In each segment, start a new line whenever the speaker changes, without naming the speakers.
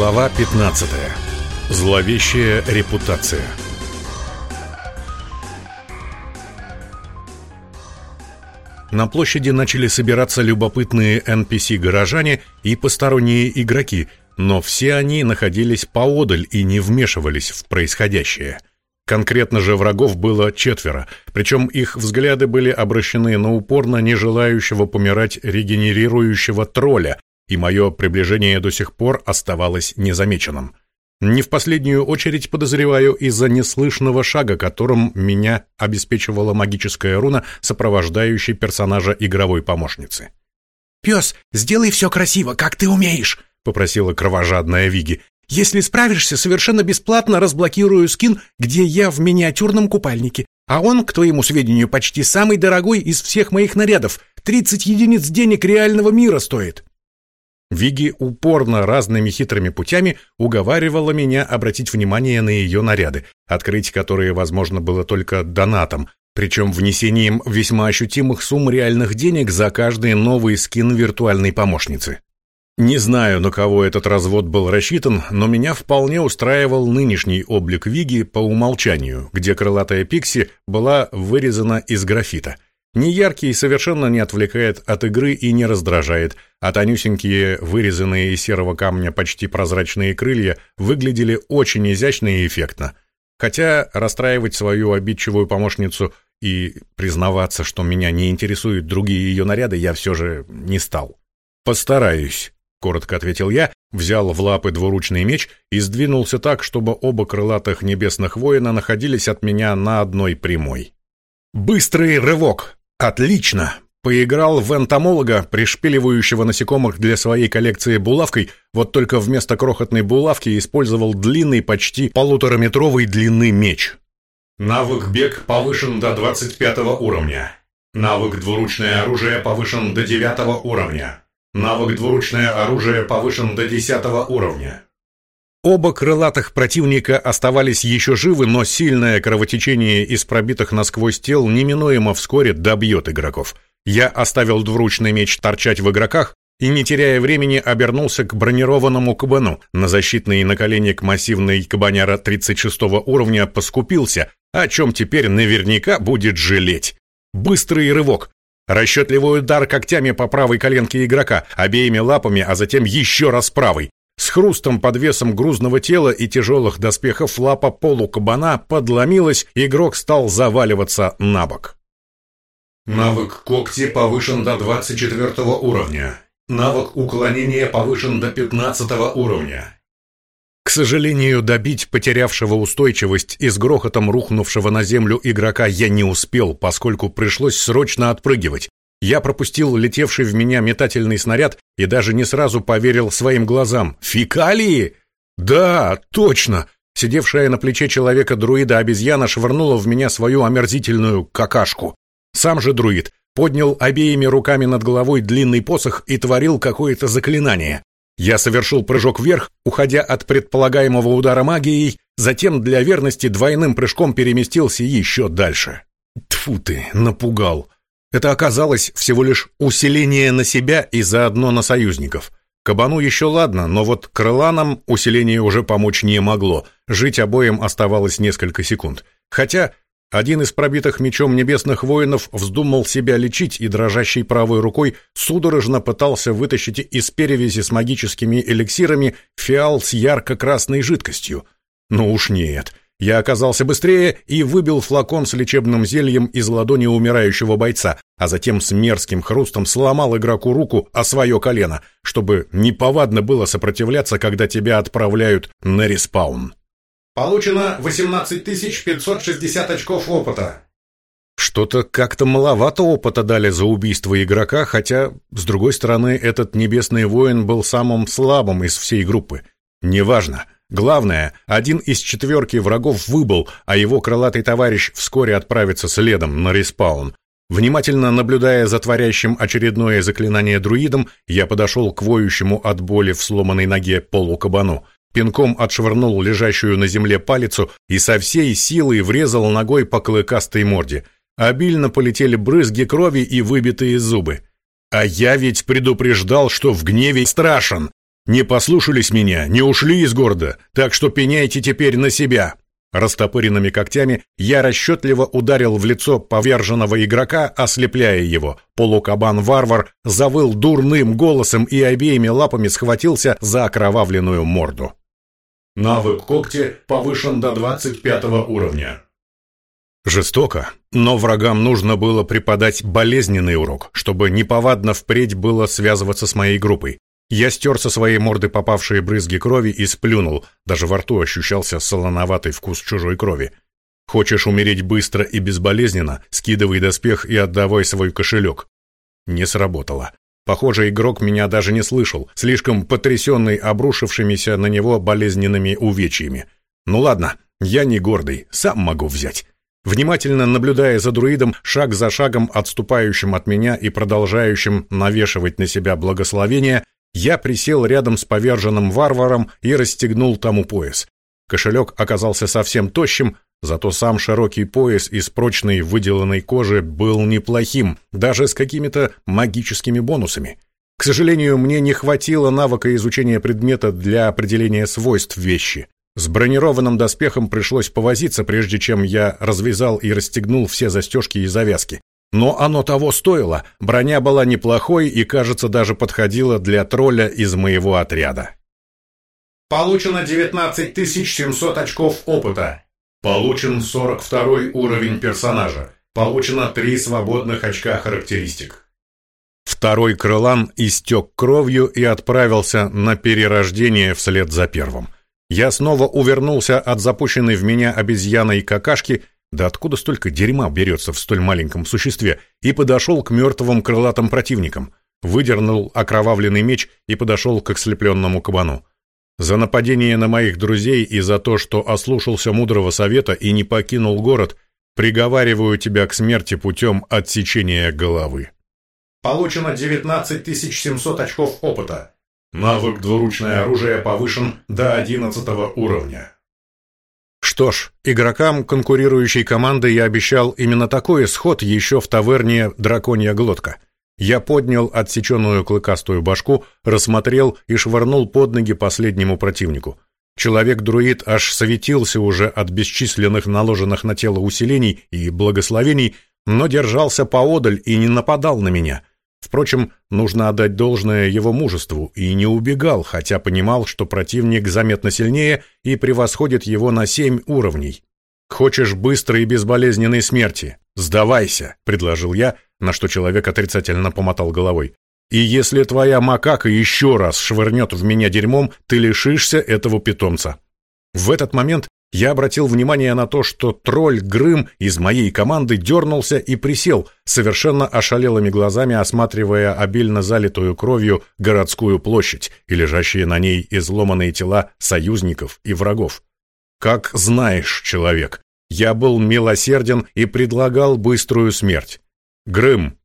Глава 15. Зловещая репутация. На площади начали собираться любопытные NPC-горожане и посторонние игроки, но все они находились поодаль и не вмешивались в происходящее. Конкретно же врагов было четверо, причем их взгляды были обращены на упорно не желающего помирать регенерирующего тролля, и мое приближение до сих пор оставалось незамеченным. Не в последнюю очередь подозреваю из-за неслышного шага, которым меня обеспечивала магическая руна, сопровождающая персонажа игровой помощницы.
«Пес, сделай все красиво, как ты умеешь!» — попросила кровожадная Виги. «Если справишься, совершенно бесплатно разблокирую скин, где я в миниатюрном купальнике. А он, к твоему сведению, почти самый дорогой из всех моих нарядов. Тридцать единиц денег реального мира стоит».
Виги упорно разными хитрыми путями уговаривала меня обратить внимание на ее наряды, открыть которые возможно было только донатом, причем внесением весьма ощутимых сумм реальных денег за каждый новый скин виртуальной помощницы. Не знаю, на кого этот развод был рассчитан, но меня вполне устраивал нынешний облик Виги по умолчанию, где крылатая Пикси была вырезана из графита – Неяркий совершенно не отвлекает от игры и не раздражает, а тонюсенькие, вырезанные из серого камня почти прозрачные крылья выглядели очень изящно и эффектно. Хотя расстраивать свою обидчивую помощницу и признаваться, что меня не интересуют другие ее наряды, я все же не стал. «Постараюсь», — коротко ответил я, взял в лапы двуручный меч и сдвинулся так, чтобы оба крылатых небесных воина находились от меня на одной прямой. Быстрый рывок, Отлично! Поиграл в энтомолога, пришпиливающего насекомых для своей коллекции булавкой, вот только вместо крохотной булавки использовал длинный, почти полутораметровый длины меч.
Навык бег повышен до 25 уровня. Навык двуручное оружие повышен до 9 уровня. Навык двуручное оружие повышен до 10 уровня.
Оба крылатых противника оставались еще живы, но сильное кровотечение из пробитых насквозь тел неминуемо вскоре добьет игроков. Я оставил двуручный меч торчать в игроках и, не теряя времени, обернулся к бронированному кабану. На защитный наколенник массивный кабаняра 36 уровня поскупился, о чем теперь наверняка будет жалеть. Быстрый рывок. Расчетливый удар когтями по правой коленке игрока, обеими лапами, а затем еще раз правой. С хрустом под весом грузного тела и тяжелых доспехов лапа полукабана подломилась, игрок стал заваливаться на бок.
Навык когти повышен до 24 уровня. Навык уклонения повышен до 15 уровня.
К сожалению, добить потерявшего устойчивость и с грохотом рухнувшего на землю игрока я не успел, поскольку пришлось срочно отпрыгивать. Я пропустил летевший в меня метательный снаряд и даже не сразу поверил своим глазам. Фекалии? Да, точно. Сидевшая на плече человека друида обезьяна швырнула в меня свою омерзительную какашку. Сам же друид поднял обеими руками над головой длинный посох и творил какое-то заклинание. Я совершил прыжок вверх, уходя от предполагаемого удара магией, затем для верности двойным прыжком переместился еще дальше. Тфу ты, напугал. Это оказалось всего лишь усиление на себя и заодно на союзников. Кабану еще ладно, но вот крыланам усиление уже помочь не могло. Жить обоим оставалось несколько секунд. Хотя один из пробитых мечом небесных воинов вздумал себя лечить и дрожащей правой рукой судорожно пытался вытащить из перевязи с магическими эликсирами фиал с ярко-красной жидкостью. Ну уж нет, я оказался быстрее и выбил флакон с лечебным зельем из ладони умирающего бойца, а затем с мерзким хрустом сломал игроку руку о свое колено, чтобы неповадно было сопротивляться, когда тебя отправляют на респаун.
Получено 18560 очков опыта.
Что-то как-то маловато опыта дали за убийство игрока, хотя, с другой стороны, этот небесный воин был самым слабым из всей группы. Неважно. Главное, один из четверки врагов выбыл, а его крылатый товарищ вскоре отправится следом на респаун. Внимательно наблюдая за творящим очередное заклинание друидом, я подошел к воющему от боли в сломанной ноге полукабану. Пинком отшвырнул лежащую на земле палицу и со всей силой врезал ногой по клыкастой морде. Обильно полетели брызги крови и выбитые зубы. А я ведь предупреждал, что в гневе страшен. Не послушались меня, не ушли из города, так что пеняйте теперь на себя!» Растопыренными когтями я расчетливо ударил в лицо поверженного игрока, ослепляя его. Полукабан-варвар завыл дурным голосом и обеими лапами схватился за окровавленную морду.
Навык когти повышен до 25 уровня.
Жестоко, но врагам нужно было преподать болезненный урок, чтобы неповадно впредь было связываться с моей группой. Я стер со своей морды попавшие брызги крови и сплюнул, даже во рту ощущался солоноватый вкус чужой крови. Хочешь умереть быстро и безболезненно, скидывай доспех и отдавай свой кошелек. Не сработало. Похоже, игрок меня даже не слышал, слишком потрясенный обрушившимися на него болезненными увечьями. Ну ладно, я не гордый, сам могу взять. Внимательно наблюдая за друидом, шаг за шагом отступающим от меня и продолжающим навешивать на себя благословение, я присел рядом с поверженным варваром и расстегнул тому пояс. Кошелек оказался совсем тощим, зато сам широкий пояс из прочной выделанной кожи был неплохим, даже с какими-то магическими бонусами. К сожалению, мне не хватило навыка изучения предмета для определения свойств вещи. С бронированным доспехом пришлось повозиться, прежде чем я развязал и расстегнул все застежки и завязки. Но оно того стоило. Броня была неплохой и, кажется, даже подходила для тролля из моего отряда.
Получено 19700 очков опыта. Получен 42 уровень персонажа. Получено 3 свободных очка характеристик.
Второй крылан истек кровью и отправился на перерождение вслед за первым. Я снова увернулся от запущенной в меня обезьяной какашки да откуда столько дерьма берется в столь маленьком существе? И подошел к мертвым крылатым противникам. Выдернул окровавленный меч и подошел к ослепленному кабану. За нападение на моих друзей и за то, что ослушался мудрого совета и не покинул город, приговариваю тебя к смерти путем отсечения головы.
Получено 19700 очков опыта. Навык двуручное оружие повышен до 11 уровня.
Что ж, игрокам конкурирующей команды я обещал именно такой исход еще в таверне «Драконья глотка». Я поднял отсеченную клыкастую башку, рассмотрел и швырнул под ноги последнему противнику. Человек-друид аж светился уже от бесчисленных наложенных на тело усилений и благословений, но держался поодаль и не нападал на меня. Впрочем, нужно отдать должное его мужеству, и не убегал, хотя понимал, что противник заметно сильнее и превосходит его на семь уровней. «Хочешь быстрой и безболезненной смерти? Сдавайся», — предложил я, на что человек отрицательно помотал головой. «И если твоя макака еще раз швырнет в меня дерьмом, ты лишишься этого питомца». В этот момент я обратил внимание на то, что тролль Грым из моей команды дернулся и присел, совершенно ошалелыми глазами осматривая обильно залитую кровью городскую площадь и лежащие на ней изломанные тела союзников и врагов. «Как знаешь, человек, я был милосерден и предлагал быструю смерть. Грым,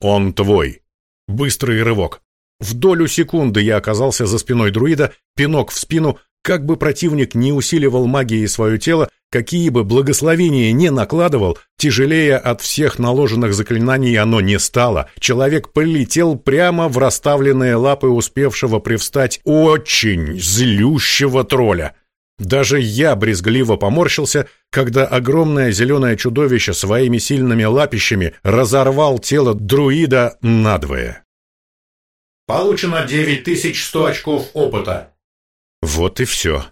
он твой». Быстрый рывок. В долю секунды я оказался за спиной друида, пинок в спину, как бы противник не усиливал магией свое тело, какие бы благословения не накладывал, тяжелее от всех наложенных заклинаний оно не стало. Человек полетел прямо в расставленные лапы успевшего привстать очень злющего тролля. Даже я брезгливо поморщился, когда огромное зеленое чудовище своими сильными лапищами разорвал тело друида надвое.
Получено 9100 очков опыта.
Вот и все.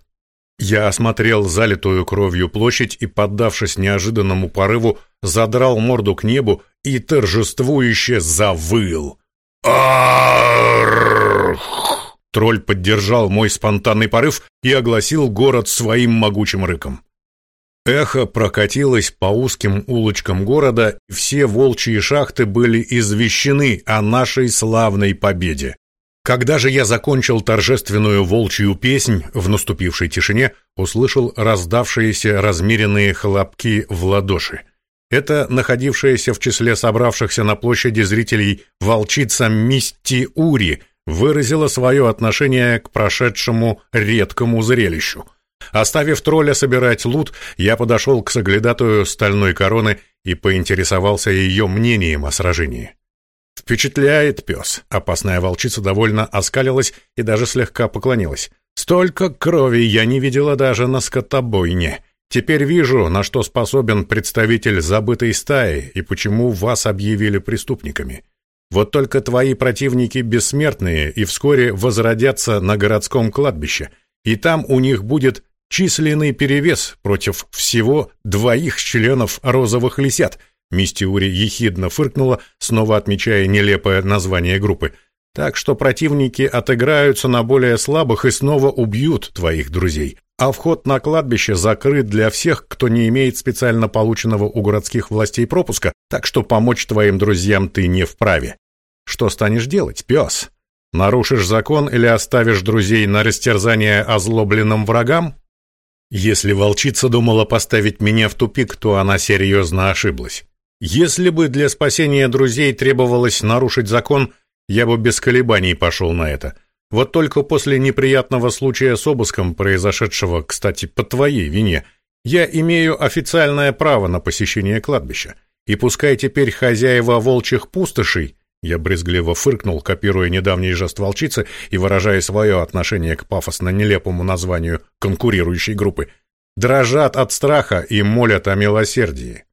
Я осмотрел залитую кровью площадь и, поддавшись неожиданному порыву, задрал морду к небу и торжествующе завыл. Арх! Тролль поддержал мой спонтанный порыв и огласил город своим могучим рыком. Эхо прокатилось по узким улочкам города, и все волчьи шахты были извещены о нашей славной победе. Когда же я закончил торжественную волчью песнь, в наступившей тишине услышал раздавшиеся размеренные хлопки в ладоши. Это находившаяся в числе собравшихся на площади зрителей волчица Мисти Ури выразила свое отношение к прошедшему редкому зрелищу. Оставив тролля собирать лут, я подошел к соглядатую стальной короны и поинтересовался ее мнением о сражении. «Впечатляет пес!» Опасная волчица довольно оскалилась и даже слегка поклонилась. «Столько крови я не видела даже на скотобойне. Теперь вижу, на что способен представитель забытой стаи и почему вас объявили преступниками. Вот только твои противники бессмертные и вскоре возродятся на городском кладбище, и там у них будет численный перевес против всего двоих членов розовых лисят. Мистиури ехидно фыркнула, снова отмечая нелепое название группы. Так что противники отыграются на более слабых и снова убьют твоих друзей. А вход на кладбище закрыт для всех, кто не имеет специально полученного у городских властей пропуска, так что помочь твоим друзьям ты не вправе. Что станешь делать, пес? Нарушишь закон или оставишь друзей на растерзание озлобленным врагам? Если волчица думала поставить меня в тупик, то она серьезно ошиблась. Если бы для спасения друзей требовалось нарушить закон, я бы без колебаний пошел на это. Вот только после неприятного случая с обыском, произошедшего, кстати, по твоей вине, я имею официальное право на посещение кладбища. И пускай теперь хозяева волчьих пустошей я брезгливо фыркнул, копируя недавний жест волчицы и выражая свое отношение к пафосно-нелепому названию конкурирующей группы. Дрожат от страха и молят о милосердии.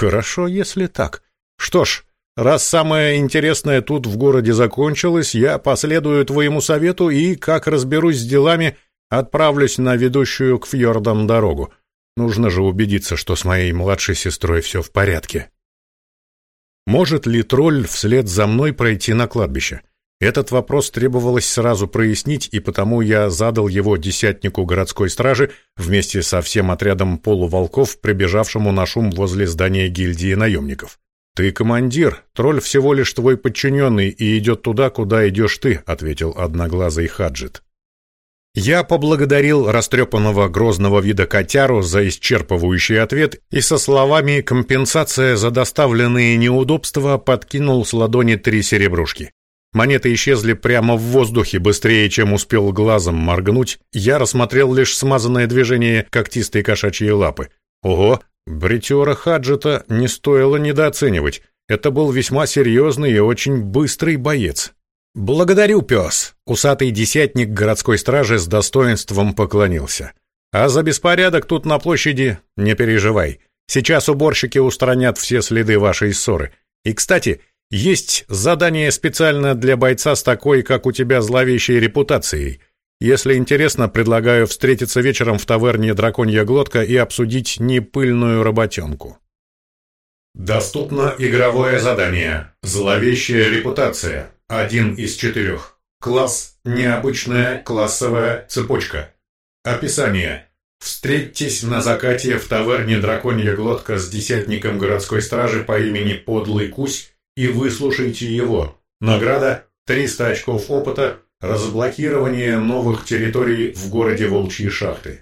Хорошо, если так. Что ж, раз самое интересное тут в городе закончилось, я последую твоему совету и, как разберусь с делами, отправлюсь на ведущую к фьордам дорогу. Нужно же убедиться, что с моей младшей сестрой все в порядке. Может ли тролль вслед за мной пройти на кладбище? Этот вопрос требовалось сразу прояснить, и потому я задал его десятнику городской стражи вместе со всем отрядом полуволков, прибежавшему на шум возле здания гильдии наемников. «Ты командир, тролль всего лишь твой подчиненный и идет туда, куда идешь ты», — ответил одноглазый Хаджит. Я поблагодарил растрепанного грозного вида котяру за исчерпывающий ответ и со словами «компенсация за доставленные неудобства» подкинул с ладони три серебрушки. Монеты исчезли прямо в воздухе, быстрее, чем успел глазом моргнуть. Я рассмотрел лишь смазанное движение когтистой кошачьей лапы. Ого, бритера Хаджета не стоило недооценивать. Это был весьма серьезный и очень быстрый боец. «Благодарю, пес!» — усатый десятник городской стражи с достоинством поклонился. «А за беспорядок тут на площади не переживай. Сейчас уборщики устранят все следы вашей ссоры. И, кстати, есть задание специально для бойца с такой, как у тебя, зловещей репутацией. Если интересно, предлагаю встретиться вечером в таверне «Драконья глотка» и обсудить непыльную работенку».
Доступно игровое задание «Зловещая репутация». Один из четырех. Класс «Необычная классовая цепочка». Описание. Встретьтесь на закате в таверне «Драконья глотка» с десятником городской стражи по имени Подлый Кусь и выслушайте его. Награда – 300 очков опыта, разблокирование новых территорий в городе Волчьи шахты.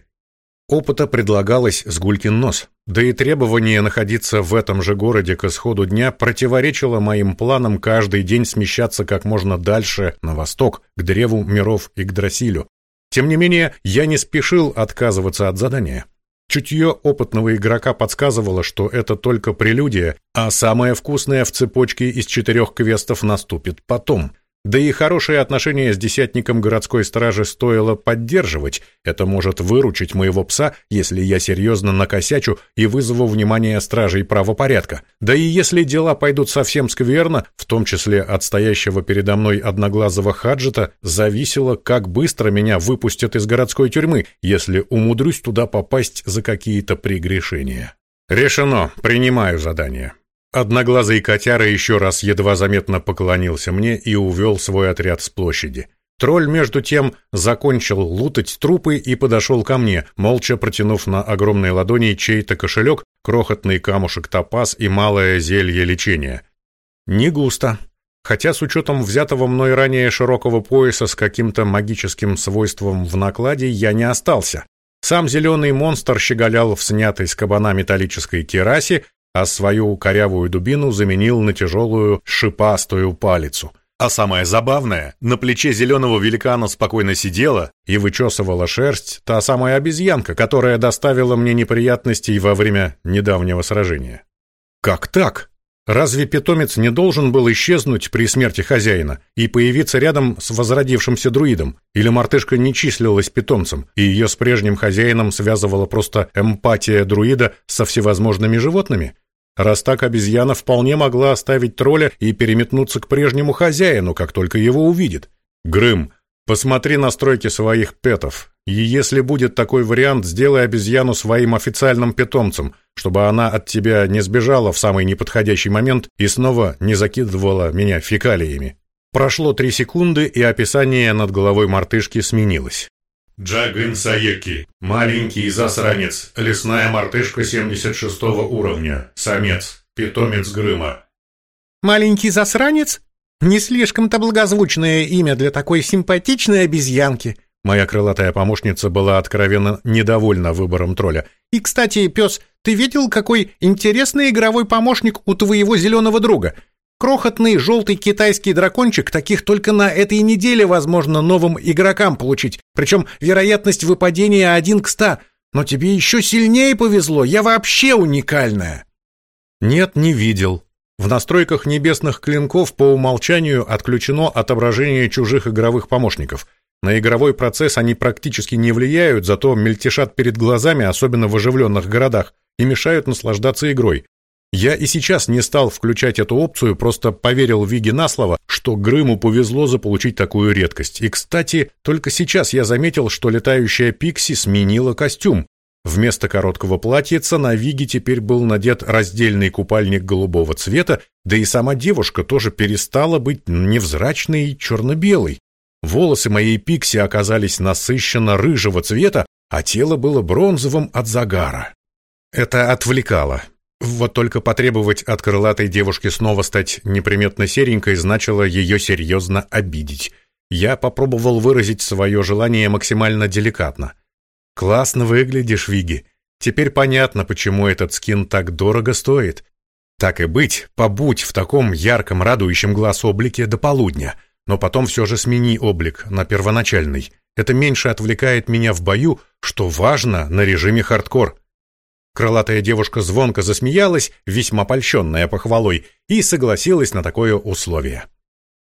Опыта предлагалось с гулькин нос, да и требование находиться в этом же городе к исходу дня противоречило моим планам каждый день смещаться как можно дальше на восток, к древу миров и к Драсилю. Тем не менее, я не спешил отказываться от задания. Чутье опытного игрока подсказывало, что это только прелюдия, а самое вкусное в цепочке из четырех квестов наступит потом — да и хорошие отношения с десятником городской стражи стоило поддерживать. Это может выручить моего пса, если я серьезно накосячу и вызову внимание стражей правопорядка. Да и если дела пойдут совсем скверно, в том числе от стоящего передо мной одноглазого хаджета, зависело, как быстро меня выпустят из городской тюрьмы, если умудрюсь туда попасть за какие-то прегрешения. Решено, принимаю задание. Одноглазый котяра еще раз едва заметно поклонился мне и увел свой отряд с площади. Тролль, между тем, закончил лутать трупы и подошел ко мне, молча протянув на огромной ладони чей-то кошелек, крохотный камушек топаз и малое зелье лечения. Не густо. Хотя с учетом взятого мной ранее широкого пояса с каким-то магическим свойством в накладе я не остался. Сам зеленый монстр щеголял в снятой с кабана металлической керасе а свою корявую дубину заменил на тяжелую шипастую палицу. А самое забавное, на плече зеленого великана спокойно сидела и вычесывала шерсть та самая обезьянка, которая доставила мне неприятностей во время недавнего сражения. «Как так?» Разве питомец не должен был исчезнуть при смерти хозяина и появиться рядом с возродившимся друидом? Или мартышка не числилась питомцем, и ее с прежним хозяином связывала просто эмпатия друида со всевозможными животными? Раз так, обезьяна вполне могла оставить тролля и переметнуться к прежнему хозяину, как только его увидит. Грым, Посмотри настройки своих петов, и если будет такой вариант, сделай обезьяну своим официальным питомцем, чтобы она от тебя не сбежала в самый неподходящий момент и снова не закидывала меня фекалиями. Прошло три секунды, и описание над головой мартышки сменилось.
Джагын Саеки. Маленький засранец. Лесная мартышка 76 уровня. Самец. Питомец Грыма.
«Маленький засранец?» Не слишком-то благозвучное имя для такой симпатичной обезьянки. Моя крылатая помощница была откровенно недовольна выбором тролля. И, кстати, пес, ты видел, какой интересный игровой помощник у твоего зеленого друга? Крохотный желтый китайский дракончик, таких только на этой неделе возможно новым игрокам получить. Причем вероятность выпадения один к ста. Но тебе еще сильнее повезло, я вообще уникальная.
Нет, не видел, в настройках небесных клинков по умолчанию отключено отображение чужих игровых помощников. На игровой процесс они практически не влияют, зато мельтешат перед глазами, особенно в оживленных городах, и мешают наслаждаться игрой. Я и сейчас не стал включать эту опцию, просто поверил Виге на слово, что Грыму повезло заполучить такую редкость. И, кстати, только сейчас я заметил, что летающая Пикси сменила костюм. Вместо короткого платьица на Виге теперь был надет раздельный купальник голубого цвета, да и сама девушка тоже перестала быть невзрачной и черно-белой. Волосы моей Пикси оказались насыщенно рыжего цвета, а тело было бронзовым от загара. Это отвлекало. Вот только потребовать от крылатой девушки снова стать неприметно серенькой значило ее серьезно обидеть. Я попробовал выразить свое желание максимально деликатно. Классно выглядишь, Виги. Теперь понятно, почему этот скин так дорого стоит. Так и быть, побудь в таком ярком, радующем глаз облике до полудня, но потом все же смени облик на первоначальный. Это меньше отвлекает меня в бою, что важно на режиме хардкор. Крылатая девушка звонко засмеялась, весьма польщенная похвалой, и согласилась на такое условие.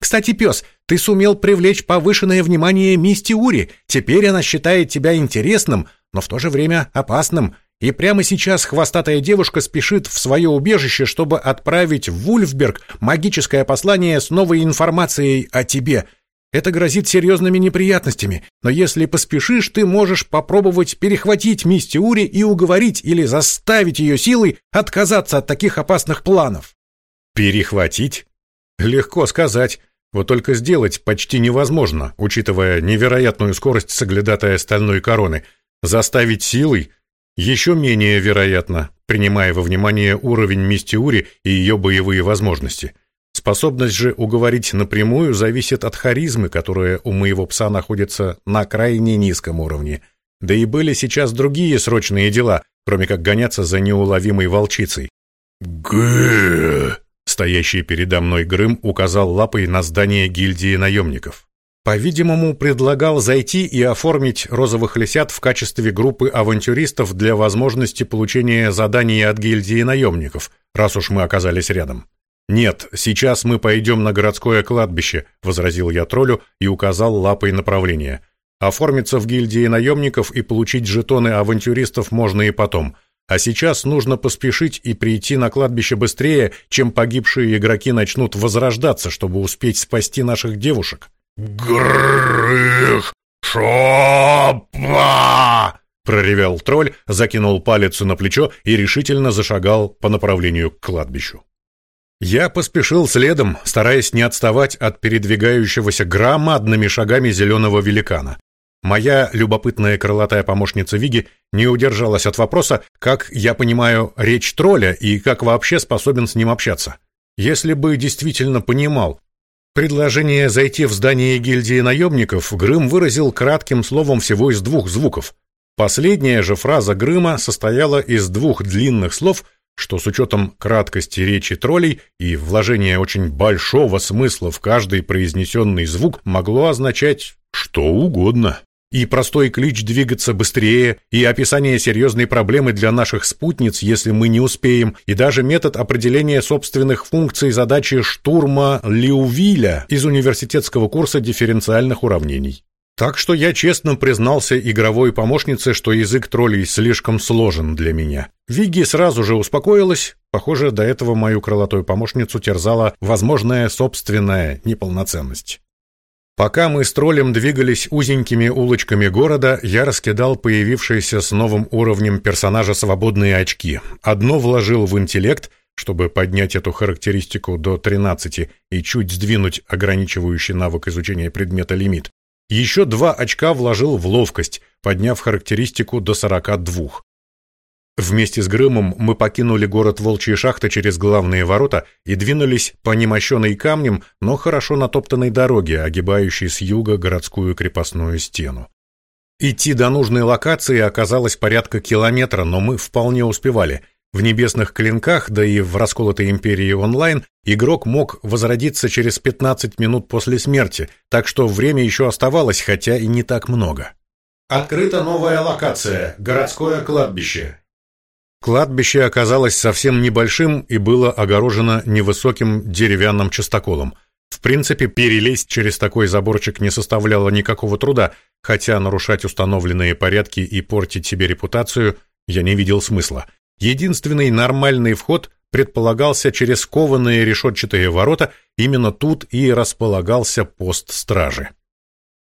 Кстати, пес, ты сумел привлечь повышенное внимание Мисти Ури. Теперь она считает тебя интересным, но в то же время опасным. И прямо сейчас хвостатая девушка спешит в свое убежище, чтобы отправить в Вульфберг магическое послание с новой информацией о тебе. Это грозит серьезными неприятностями, но если поспешишь, ты можешь попробовать перехватить Мисти Ури и уговорить или заставить ее силой отказаться от таких опасных планов.
Перехватить? Легко сказать. Вот только сделать почти невозможно, учитывая невероятную скорость соглядатая стальной короны. Заставить силой еще менее вероятно, принимая во внимание уровень Мистиури и ее боевые возможности. Способность же уговорить напрямую зависит от харизмы, которая у моего пса находится на крайне низком уровне. Да и были сейчас другие срочные дела, кроме как гоняться за неуловимой волчицей.
Гэ!
Стоящий передо мной Грым указал лапой на здание гильдии наемников. По-видимому, предлагал зайти и оформить розовых лисят в качестве группы авантюристов для возможности получения задания от гильдии наемников, раз уж мы оказались рядом. «Нет, сейчас мы пойдем на городское кладбище», — возразил я троллю и указал лапой направление. «Оформиться в гильдии наемников и получить жетоны авантюристов можно и потом». А сейчас нужно поспешить и прийти на кладбище быстрее, чем погибшие игроки начнут возрождаться, чтобы успеть спасти наших девушек.
Грых! Шопа!
проревел тролль, закинул палец на плечо и решительно зашагал по направлению к кладбищу. Я поспешил следом, стараясь не отставать от передвигающегося громадными шагами зеленого великана. Моя любопытная крылатая помощница Виги не удержалась от вопроса, как я понимаю речь тролля и как вообще способен с ним общаться. Если бы действительно понимал, предложение зайти в здание гильдии наемников Грым выразил кратким словом всего из двух звуков. Последняя же фраза Грыма состояла из двух длинных слов, что с учетом краткости речи троллей и вложения очень большого смысла в каждый произнесенный звук могло означать что угодно. И простой клич двигаться быстрее, и описание серьезной проблемы для наших спутниц, если мы не успеем, и даже метод определения собственных функций задачи штурма Лиувиля из университетского курса дифференциальных уравнений. Так что я честно признался игровой помощнице, что язык троллей слишком сложен для меня. Вигги сразу же успокоилась. Похоже, до этого мою крылатую помощницу терзала возможная собственная неполноценность. Пока мы с троллем двигались узенькими улочками города, я раскидал появившиеся с новым уровнем персонажа свободные очки. Одно вложил в интеллект, чтобы поднять эту характеристику до 13 и чуть сдвинуть ограничивающий навык изучения предмета лимит. Еще два очка вложил в ловкость, подняв характеристику до 42. Вместе с Грымом мы покинули город Волчьи шахты через главные ворота и двинулись по немощенной камнем, но хорошо натоптанной дороге, огибающей с юга городскую крепостную стену. Идти до нужной локации оказалось порядка километра, но мы вполне успевали – в небесных клинках, да и в расколотой империи онлайн, игрок мог возродиться через 15 минут после смерти, так что время еще оставалось, хотя и не так много.
Открыта новая локация – городское кладбище.
Кладбище оказалось совсем небольшим и было огорожено невысоким деревянным частоколом. В принципе, перелезть через такой заборчик не составляло никакого труда, хотя нарушать установленные порядки и портить себе репутацию я не видел смысла – Единственный нормальный вход предполагался через кованые решетчатые ворота, именно тут и располагался пост стражи.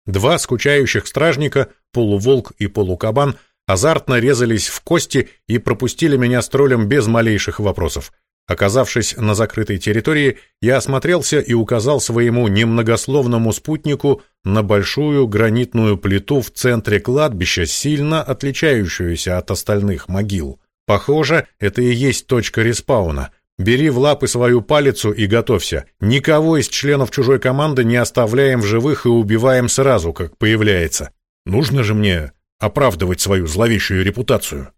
Два скучающих стражника, полуволк и полукабан, азартно резались в кости и пропустили меня с троллем без малейших вопросов. Оказавшись на закрытой территории, я осмотрелся и указал своему немногословному спутнику на большую гранитную плиту в центре кладбища, сильно отличающуюся от остальных могил. Похоже, это и есть точка респауна. Бери в лапы свою палицу и готовься. Никого из членов чужой команды не оставляем в живых и убиваем сразу, как появляется. Нужно же мне оправдывать свою зловещую репутацию.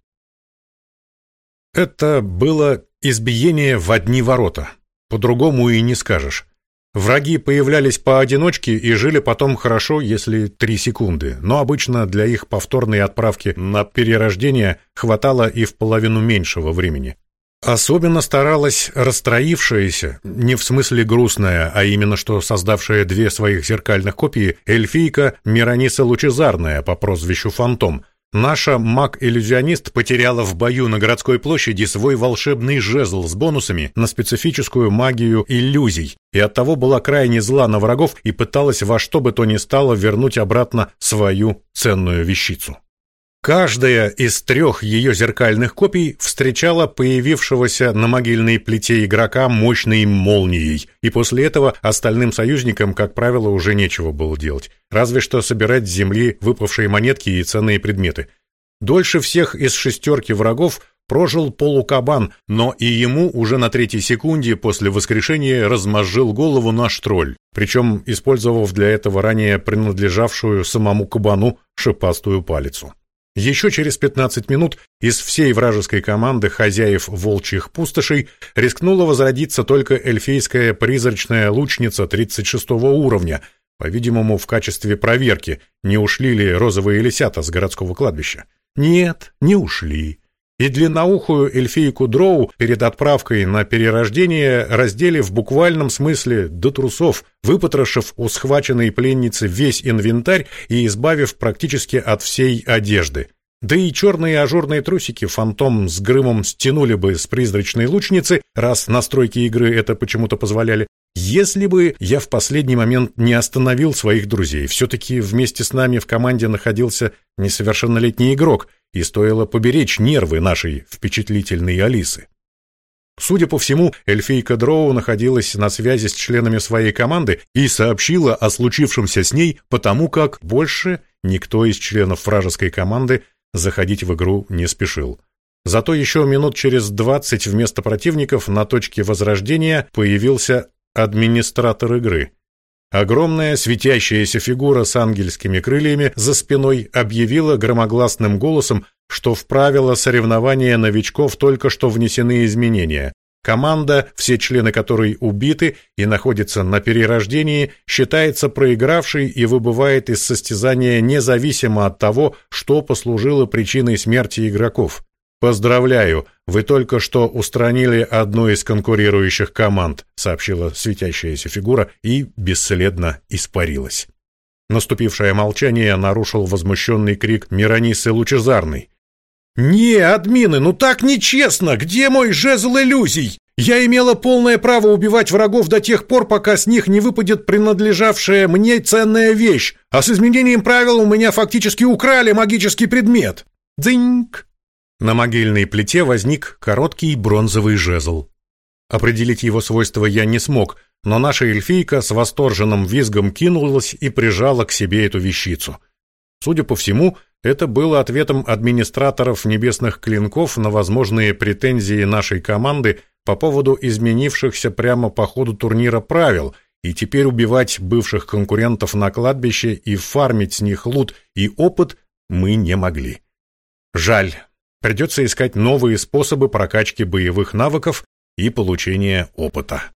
Это было избиение в одни ворота. По-другому и не скажешь. Враги появлялись поодиночке и жили потом хорошо, если три секунды, но обычно для их повторной отправки на перерождение хватало и в половину меньшего времени. Особенно старалась расстроившаяся, не в смысле грустная, а именно что создавшая две своих зеркальных копии, эльфийка Мирониса Лучезарная по прозвищу Фантом – Наша маг-иллюзионист потеряла в бою на городской площади свой волшебный жезл с бонусами на специфическую магию иллюзий, и оттого была крайне зла на врагов и пыталась во что бы то ни стало вернуть обратно свою ценную вещицу. Каждая из трех ее зеркальных копий встречала появившегося на могильной плите игрока мощной молнией, и после этого остальным союзникам, как правило, уже нечего было делать, разве что собирать с земли выпавшие монетки и ценные предметы. Дольше всех из шестерки врагов прожил полукабан, но и ему уже на третьей секунде после воскрешения размозжил голову наш тролль, причем использовав для этого ранее принадлежавшую самому кабану шипастую палицу. Еще через 15 минут из всей вражеской команды хозяев волчьих пустошей рискнула возродиться только эльфийская призрачная лучница 36 уровня, по-видимому, в качестве проверки, не ушли ли розовые лисята с городского кладбища. Нет, не ушли. И длинноухую эльфийку Дроу перед отправкой на перерождение раздели в буквальном смысле до трусов, выпотрошив у схваченной пленницы весь инвентарь и избавив практически от всей одежды. Да и черные ажурные трусики фантом с грымом стянули бы с призрачной лучницы, раз настройки игры это почему-то позволяли, если бы я в последний момент не остановил своих друзей. Все-таки вместе с нами в команде находился несовершеннолетний игрок, и стоило поберечь нервы нашей впечатлительной Алисы. Судя по всему, эльфийка Дроу находилась на связи с членами своей команды и сообщила о случившемся с ней, потому как больше никто из членов вражеской команды заходить в игру не спешил. Зато еще минут через двадцать вместо противников на точке возрождения появился администратор игры. Огромная светящаяся фигура с ангельскими крыльями за спиной объявила громогласным голосом, что в правила соревнования новичков только что внесены изменения. Команда, все члены которой убиты и находятся на перерождении, считается проигравшей и выбывает из состязания независимо от того, что послужило причиной смерти игроков. Поздравляю, вы только что устранили одну из конкурирующих команд, сообщила светящаяся фигура и бесследно испарилась. Наступившее молчание нарушил возмущенный крик Миронисы Лучезарной. «Не, админы, ну так нечестно! Где мой жезл иллюзий? Я имела полное право убивать врагов до тех пор, пока с них не выпадет принадлежавшая мне ценная вещь, а с изменением правил у меня фактически украли магический предмет. Дзиньк!» На могильной плите возник короткий бронзовый жезл. Определить его свойства я не смог, но наша эльфийка с восторженным визгом кинулась и прижала к себе эту вещицу. Судя по всему, это было ответом администраторов небесных клинков на возможные претензии нашей команды по поводу изменившихся прямо по ходу турнира правил, и теперь убивать бывших конкурентов на кладбище и фармить с них лут и опыт мы не могли. Жаль, придется искать новые способы прокачки боевых навыков и получения опыта.